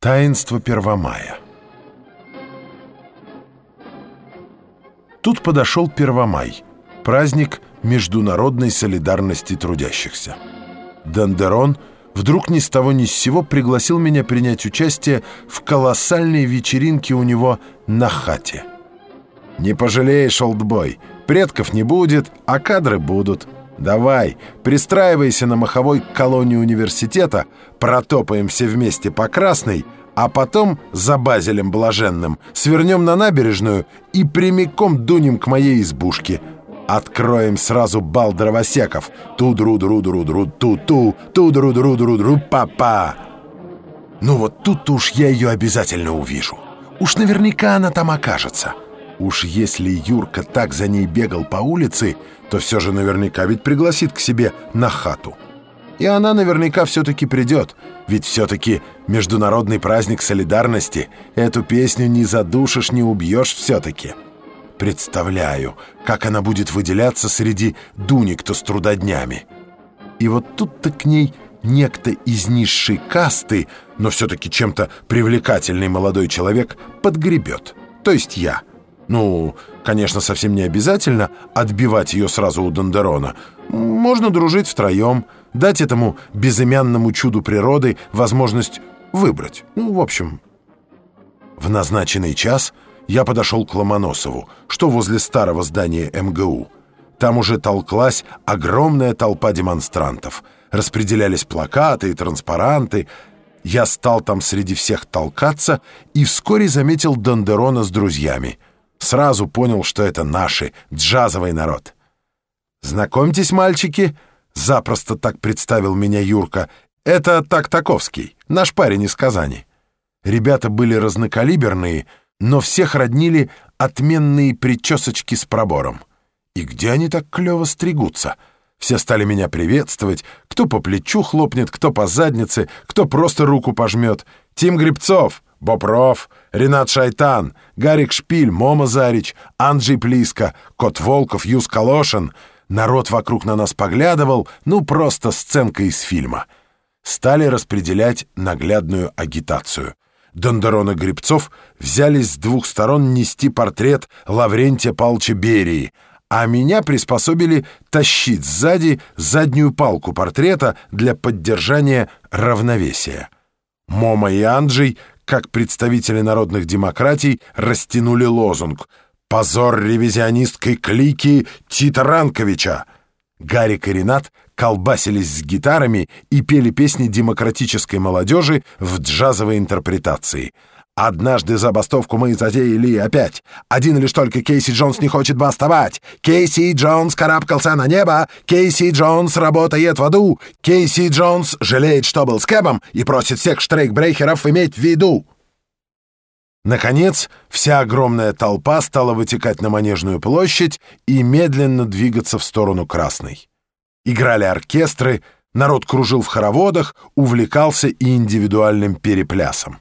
Таинство Первомая Тут подошел Первомай, праздник международной солидарности трудящихся. Дендерон вдруг ни с того ни с сего пригласил меня принять участие в колоссальной вечеринке у него на хате. «Не пожалеешь, олдбой, предков не будет, а кадры будут», Давай, пристраивайся на маховой колонии университета, протопаем все вместе по Красной, а потом за Базелем Блаженным свернем на набережную и прямиком дунем к моей избушке. Откроем сразу бал дровосеков. Ту-дру-дру-дру-дру, ту-ту, ту-дру-дру-дру-дру, папа. Ну вот тут уж я ее обязательно увижу. Уж наверняка она там окажется. Уж если Юрка так за ней бегал по улице, то все же наверняка ведь пригласит к себе на хату. И она наверняка все-таки придет, ведь все-таки международный праздник солидарности. Эту песню не задушишь, не убьешь все-таки. Представляю, как она будет выделяться среди дуник-то с трудоднями. И вот тут-то к ней некто из низшей касты, но все-таки чем-то привлекательный молодой человек подгребет. То есть я. Ну, конечно, совсем не обязательно отбивать ее сразу у Дондерона. Можно дружить втроем, дать этому безымянному чуду природы возможность выбрать. Ну, в общем... В назначенный час я подошел к Ломоносову, что возле старого здания МГУ. Там уже толклась огромная толпа демонстрантов. Распределялись плакаты и транспаранты. Я стал там среди всех толкаться и вскоре заметил Дондерона с друзьями — Сразу понял, что это наши, джазовый народ. «Знакомьтесь, мальчики!» — запросто так представил меня Юрка. «Это Тактаковский, наш парень из Казани». Ребята были разнокалиберные, но всех роднили отменные причесочки с пробором. И где они так клёво стригутся? Все стали меня приветствовать, кто по плечу хлопнет, кто по заднице, кто просто руку пожмет. «Тим Грибцов!» Бопров, Ренат Шайтан, Гарик Шпиль, Мома Зарич, Анджей Плиска, Кот Волков, Юс Калошин. Народ вокруг на нас поглядывал, ну просто сценка из фильма. Стали распределять наглядную агитацию. Дондерон и Грибцов взялись с двух сторон нести портрет Лаврентия Палча Берии, а меня приспособили тащить сзади заднюю палку портрета для поддержания равновесия. Мома и Анджей как представители народных демократий растянули лозунг «Позор ревизионистской клики Тита Ранковича!» Гарик и Ренат колбасились с гитарами и пели песни демократической молодежи в джазовой интерпретации — Однажды забастовку мы затеяли опять. Один лишь только Кейси Джонс не хочет бастовать. Кейси Джонс карабкался на небо. Кейси Джонс работает в аду. Кейси Джонс жалеет, что был скэбом и просит всех штрейкбрейхеров иметь в виду. Наконец, вся огромная толпа стала вытекать на Манежную площадь и медленно двигаться в сторону Красной. Играли оркестры, народ кружил в хороводах, увлекался и индивидуальным переплясом.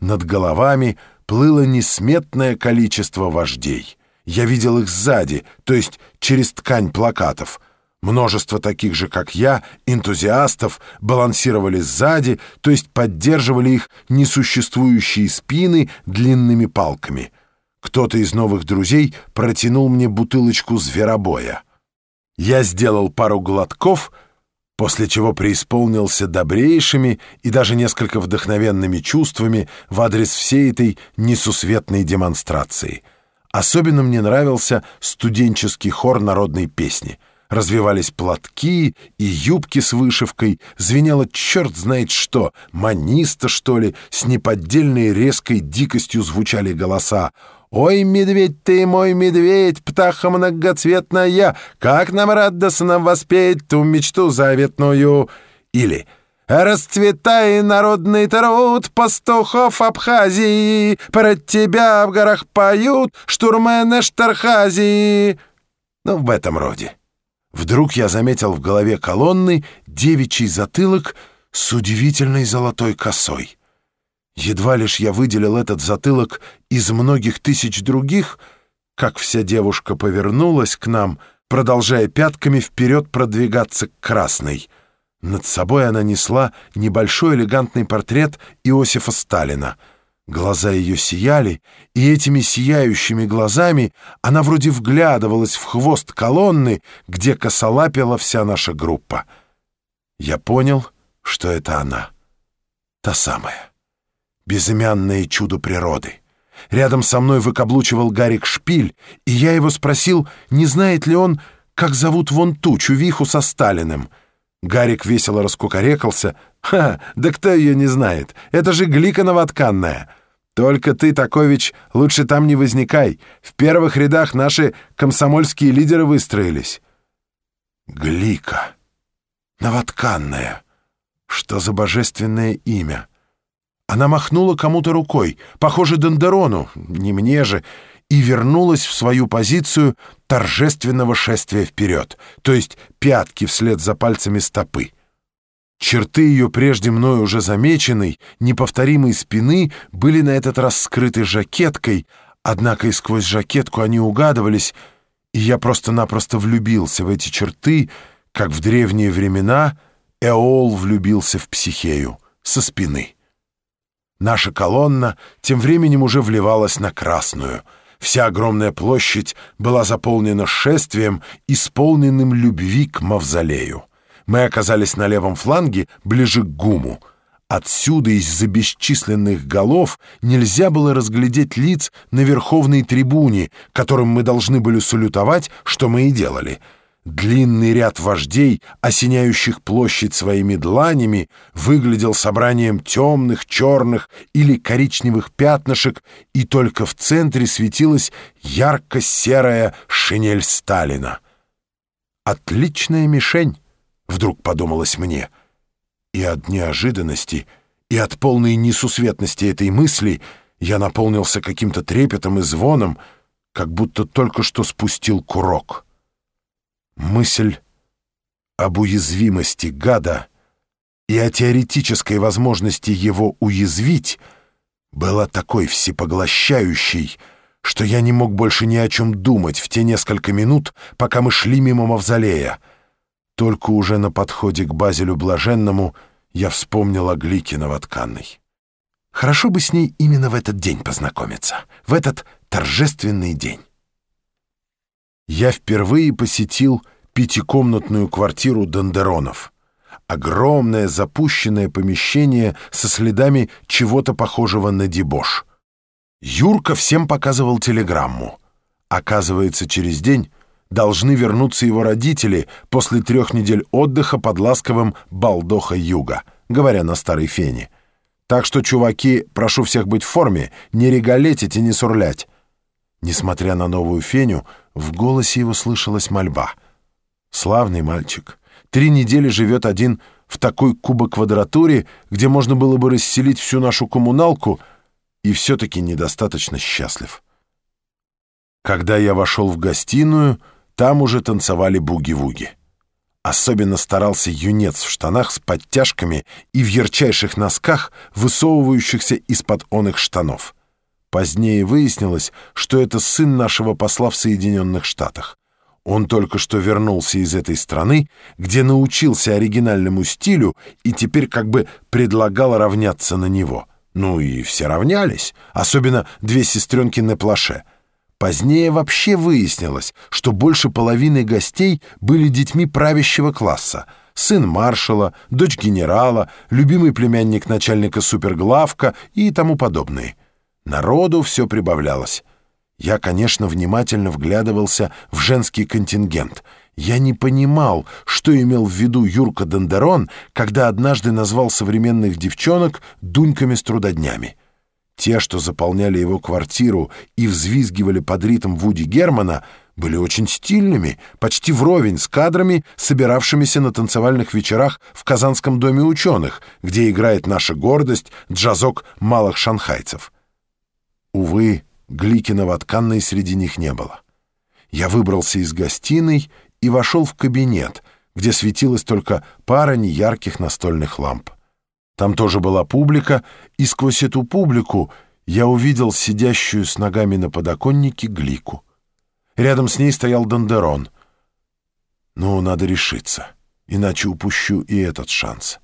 Над головами плыло несметное количество вождей. Я видел их сзади, то есть через ткань плакатов. Множество таких же, как я, энтузиастов, балансировали сзади, то есть поддерживали их несуществующие спины длинными палками. Кто-то из новых друзей протянул мне бутылочку зверобоя. Я сделал пару глотков — после чего преисполнился добрейшими и даже несколько вдохновенными чувствами в адрес всей этой несусветной демонстрации. Особенно мне нравился студенческий хор народной песни. Развивались платки и юбки с вышивкой, звенело черт знает что, маниста, что ли, с неподдельной резкой дикостью звучали голоса — «Ой, медведь ты мой медведь, птаха многоцветная, как нам радостно воспеть ту мечту заветную!» Или «Расцветай, народный труд пастухов Абхазии, Про тебя в горах поют штурмены Штархазии!» Ну, в этом роде. Вдруг я заметил в голове колонны девичий затылок с удивительной золотой косой. Едва лишь я выделил этот затылок из многих тысяч других, как вся девушка повернулась к нам, продолжая пятками вперед продвигаться к красной. Над собой она несла небольшой элегантный портрет Иосифа Сталина. Глаза ее сияли, и этими сияющими глазами она вроде вглядывалась в хвост колонны, где косолапила вся наша группа. Я понял, что это она. Та самая. Безымянное чудо природы. Рядом со мной выкаблучивал Гарик Шпиль, и я его спросил, не знает ли он, как зовут вон ту чувиху со Сталиным — Гарик весело раскукарекался. «Ха, да кто ее не знает? Это же Глика новотканная!» «Только ты, Такович, лучше там не возникай. В первых рядах наши комсомольские лидеры выстроились». «Глика. Новотканная. Что за божественное имя?» Она махнула кому-то рукой, похоже, Дондерону, не мне же, и вернулась в свою позицию торжественного шествия вперед, то есть пятки вслед за пальцами стопы. Черты ее прежде мной уже замеченной, неповторимой спины были на этот раз скрыты жакеткой, однако и сквозь жакетку они угадывались, и я просто-напросто влюбился в эти черты, как в древние времена Эол влюбился в психею со спины. Наша колонна тем временем уже вливалась на красную — Вся огромная площадь была заполнена шествием, исполненным любви к мавзолею. Мы оказались на левом фланге, ближе к гуму. Отсюда из-за бесчисленных голов нельзя было разглядеть лиц на верховной трибуне, которым мы должны были салютовать, что мы и делали — Длинный ряд вождей, осеняющих площадь своими дланями, выглядел собранием темных, черных или коричневых пятнышек, и только в центре светилась ярко-серая шинель Сталина. «Отличная мишень!» — вдруг подумалось мне. И от неожиданности, и от полной несусветности этой мысли я наполнился каким-то трепетом и звоном, как будто только что спустил курок. Мысль об уязвимости гада и о теоретической возможности его уязвить была такой всепоглощающей, что я не мог больше ни о чем думать в те несколько минут, пока мы шли мимо мавзолея. Только уже на подходе к Базелю Блаженному я вспомнил о Глике Новотканной. Хорошо бы с ней именно в этот день познакомиться, в этот торжественный день. Я впервые посетил пятикомнатную квартиру Дондеронов. Огромное запущенное помещение со следами чего-то похожего на дебош. Юрка всем показывал телеграмму. Оказывается, через день должны вернуться его родители после трех недель отдыха под ласковым балдоха юга, говоря на старой фене. Так что, чуваки, прошу всех быть в форме, не регалетить и не сурлять. Несмотря на новую феню, в голосе его слышалась мольба — Славный мальчик. Три недели живет один в такой кубоквадратуре, где можно было бы расселить всю нашу коммуналку, и все-таки недостаточно счастлив. Когда я вошел в гостиную, там уже танцевали буги-вуги. Особенно старался юнец в штанах с подтяжками и в ярчайших носках, высовывающихся из-под оных штанов. Позднее выяснилось, что это сын нашего посла в Соединенных Штатах. Он только что вернулся из этой страны, где научился оригинальному стилю и теперь как бы предлагал равняться на него. Ну и все равнялись, особенно две сестренки на плаше. Позднее вообще выяснилось, что больше половины гостей были детьми правящего класса. Сын маршала, дочь генерала, любимый племянник начальника суперглавка и тому подобные. Народу все прибавлялось. Я, конечно, внимательно вглядывался в женский контингент. Я не понимал, что имел в виду Юрка Дондерон, когда однажды назвал современных девчонок «дуньками с трудоднями». Те, что заполняли его квартиру и взвизгивали под ритм Вуди Германа, были очень стильными, почти вровень с кадрами, собиравшимися на танцевальных вечерах в Казанском доме ученых, где играет наша гордость джазок малых шанхайцев. Увы, Гликиного тканной среди них не было. Я выбрался из гостиной и вошел в кабинет, где светилась только пара неярких настольных ламп. Там тоже была публика, и сквозь эту публику я увидел сидящую с ногами на подоконнике Глику. Рядом с ней стоял Дондерон. Ну, надо решиться. иначе упущу и этот шанс.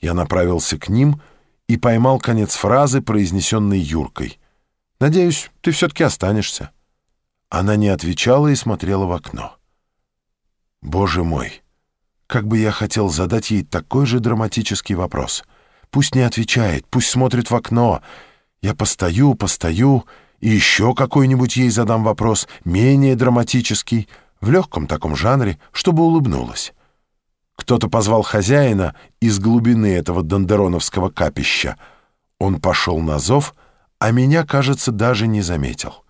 Я направился к ним и поймал конец фразы, произнесенной Юркой. «Надеюсь, ты все-таки останешься». Она не отвечала и смотрела в окно. «Боже мой, как бы я хотел задать ей такой же драматический вопрос. Пусть не отвечает, пусть смотрит в окно. Я постою, постою, и еще какой-нибудь ей задам вопрос, менее драматический, в легком таком жанре, чтобы улыбнулась». Кто-то позвал хозяина из глубины этого дондероновского капища. Он пошел на зов, а меня, кажется, даже не заметил.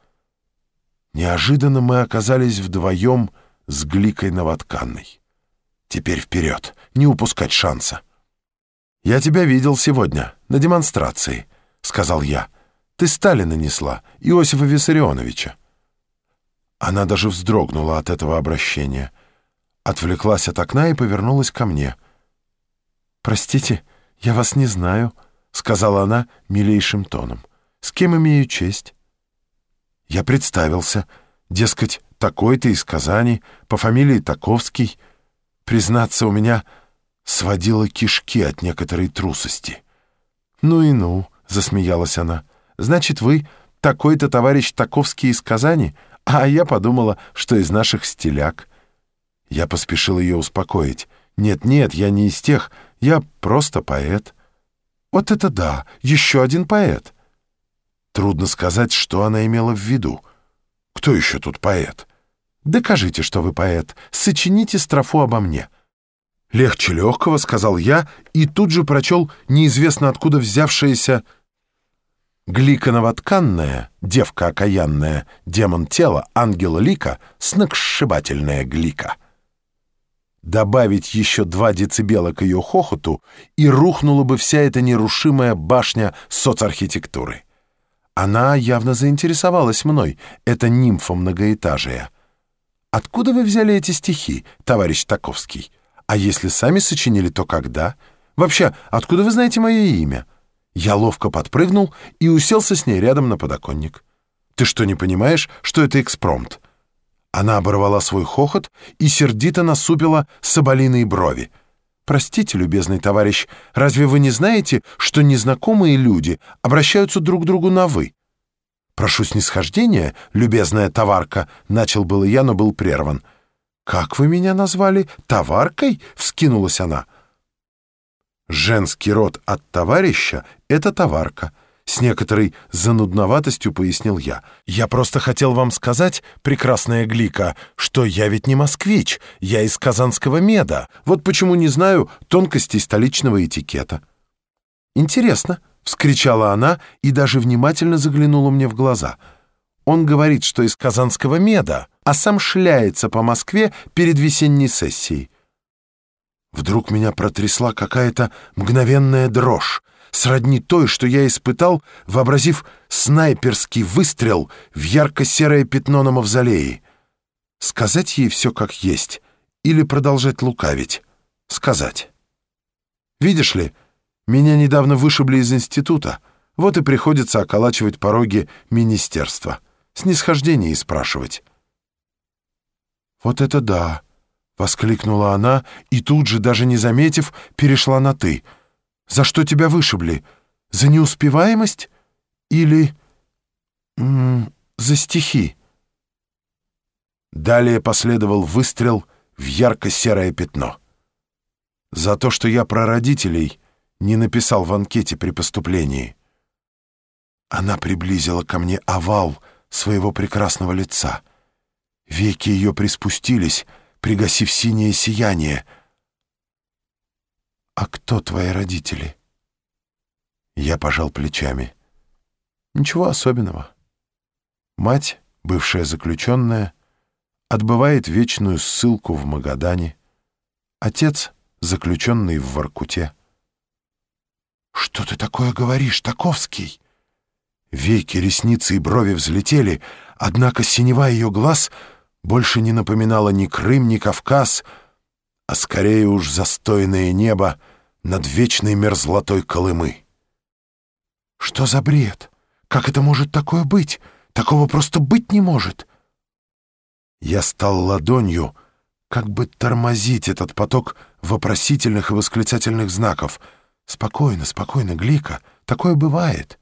Неожиданно мы оказались вдвоем с Гликой Новотканной. Теперь вперед, не упускать шанса. «Я тебя видел сегодня, на демонстрации», — сказал я. «Ты Сталина несла, Иосифа Виссарионовича». Она даже вздрогнула от этого обращения — отвлеклась от окна и повернулась ко мне. «Простите, я вас не знаю», — сказала она милейшим тоном. «С кем имею честь?» Я представился, дескать, такой-то из Казани, по фамилии Таковский. Признаться, у меня сводило кишки от некоторой трусости. «Ну и ну», — засмеялась она, — «значит, вы такой-то товарищ Таковский из Казани, а я подумала, что из наших стиляк». Я поспешил ее успокоить. «Нет-нет, я не из тех, я просто поэт». «Вот это да, еще один поэт». Трудно сказать, что она имела в виду. «Кто еще тут поэт?» «Докажите, что вы поэт. Сочините строфу обо мне». «Легче легкого», — сказал я, и тут же прочел неизвестно откуда взявшееся «Глика новотканная, девка окаянная, демон тела, ангел лика, сногсшибательная глика» добавить еще два децибела к ее хохоту, и рухнула бы вся эта нерушимая башня соцархитектуры. Она явно заинтересовалась мной, это нимфа многоэтажия. «Откуда вы взяли эти стихи, товарищ Таковский? А если сами сочинили, то когда? Вообще, откуда вы знаете мое имя?» Я ловко подпрыгнул и уселся с ней рядом на подоконник. «Ты что, не понимаешь, что это экспромт?» Она оборвала свой хохот и сердито насупила соболиные брови. «Простите, любезный товарищ, разве вы не знаете, что незнакомые люди обращаются друг к другу на «вы»?» «Прошу снисхождения, любезная товарка», — начал было я, но был прерван. «Как вы меня назвали? Товаркой?» — вскинулась она. «Женский род от товарища — это товарка. С некоторой занудноватостью пояснил я. «Я просто хотел вам сказать, прекрасная Глика, что я ведь не москвич, я из казанского меда. Вот почему не знаю тонкостей столичного этикета». «Интересно», — вскричала она и даже внимательно заглянула мне в глаза. «Он говорит, что из казанского меда, а сам шляется по Москве перед весенней сессией». Вдруг меня протрясла какая-то мгновенная дрожь сродни той, что я испытал, вообразив снайперский выстрел в ярко-серое пятно на мавзолее. Сказать ей все как есть или продолжать лукавить? Сказать. Видишь ли, меня недавно вышибли из института, вот и приходится околачивать пороги министерства, снисхождение спрашивать. «Вот это да!» — воскликнула она и тут же, даже не заметив, перешла на «ты». За что тебя вышибли? За неуспеваемость? Или... М -м, за стихи?» Далее последовал выстрел в ярко-серое пятно. За то, что я про родителей не написал в анкете при поступлении. Она приблизила ко мне овал своего прекрасного лица. Веки ее приспустились, пригасив синее сияние — «А кто твои родители?» Я пожал плечами. «Ничего особенного. Мать, бывшая заключенная, отбывает вечную ссылку в Магадане. Отец, заключенный в Воркуте». «Что ты такое говоришь, Таковский?» Веки, ресницы и брови взлетели, однако синева ее глаз больше не напоминала ни Крым, ни Кавказ, а скорее уж застойное небо — над вечной мерзлотой Колымы. Что за бред? Как это может такое быть? Такого просто быть не может. Я стал ладонью, как бы тормозить этот поток вопросительных и восклицательных знаков. «Спокойно, спокойно, Глика, такое бывает.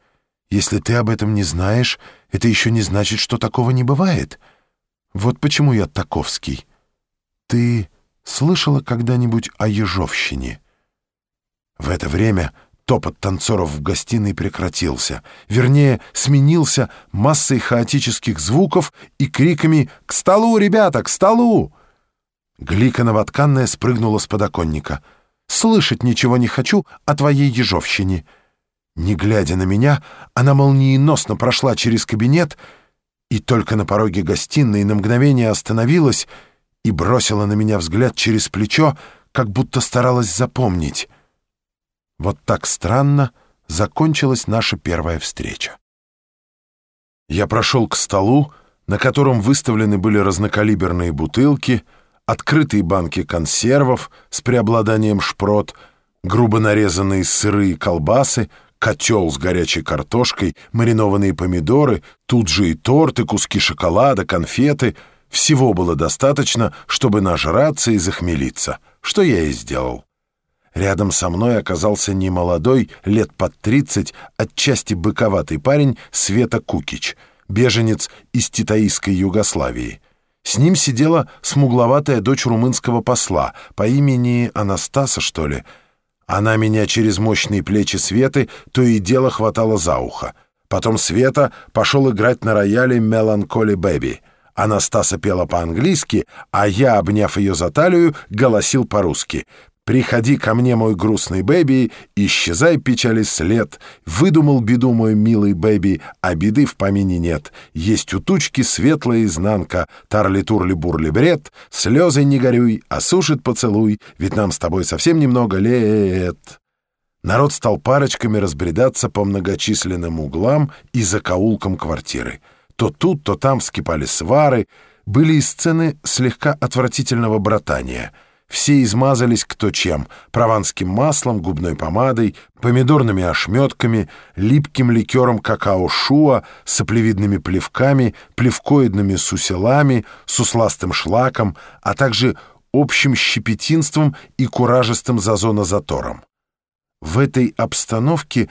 Если ты об этом не знаешь, это еще не значит, что такого не бывает. Вот почему я таковский. Ты слышала когда-нибудь о Ежовщине?» В это время топот танцоров в гостиной прекратился. Вернее, сменился массой хаотических звуков и криками «К столу, ребята, к столу!» Глика новотканная спрыгнула с подоконника. «Слышать ничего не хочу о твоей ежовщине». Не глядя на меня, она молниеносно прошла через кабинет и только на пороге гостиной на мгновение остановилась и бросила на меня взгляд через плечо, как будто старалась запомнить. Вот так странно закончилась наша первая встреча. Я прошел к столу, на котором выставлены были разнокалиберные бутылки — открытые банки консервов с преобладанием шпрот, грубо нарезанные сырые колбасы, котел с горячей картошкой, маринованные помидоры, тут же и торты, куски шоколада, конфеты. Всего было достаточно, чтобы нажраться и захмелиться, что я и сделал. Рядом со мной оказался немолодой, лет под тридцать, отчасти быковатый парень Света Кукич, беженец из титаистской Югославии — с ним сидела смугловатая дочь румынского посла по имени Анастаса, что ли. Она меня через мощные плечи Светы то и дело хватала за ухо. Потом Света пошел играть на рояле «Меланколи Бэби». Анастаса пела по-английски, а я, обняв ее за талию, голосил по-русски. Приходи ко мне, мой грустный бэби, исчезай печали след. Выдумал беду, мой милый бэби, а беды в помине нет. Есть у тучки светлая изнанка, тарли-турли-бурли бред. Слезы не горюй, осушит поцелуй, ведь нам с тобой совсем немного лет. Народ стал парочками разбредаться по многочисленным углам и закоулкам квартиры. То тут, то там вскипали свары, были и сцены слегка отвратительного братания — все измазались кто чем — прованским маслом, губной помадой, помидорными ошметками, липким ликером какао-шуа, саплевидными плевками, плевкоидными суселами, сусластым шлаком, а также общим щепетинством и куражистым зазонозатором. В этой обстановке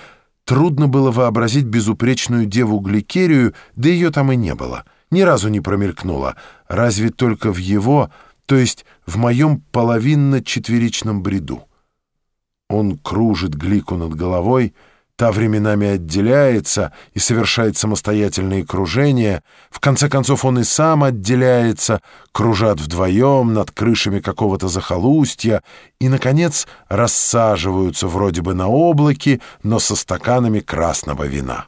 трудно было вообразить безупречную деву Гликерию, да ее там и не было, ни разу не промелькнула, разве только в его — то есть в моем половинно-четверичном бреду. Он кружит глику над головой, та временами отделяется и совершает самостоятельные кружения, в конце концов он и сам отделяется, кружат вдвоем над крышами какого-то захолустья и, наконец, рассаживаются вроде бы на облаке, но со стаканами красного вина.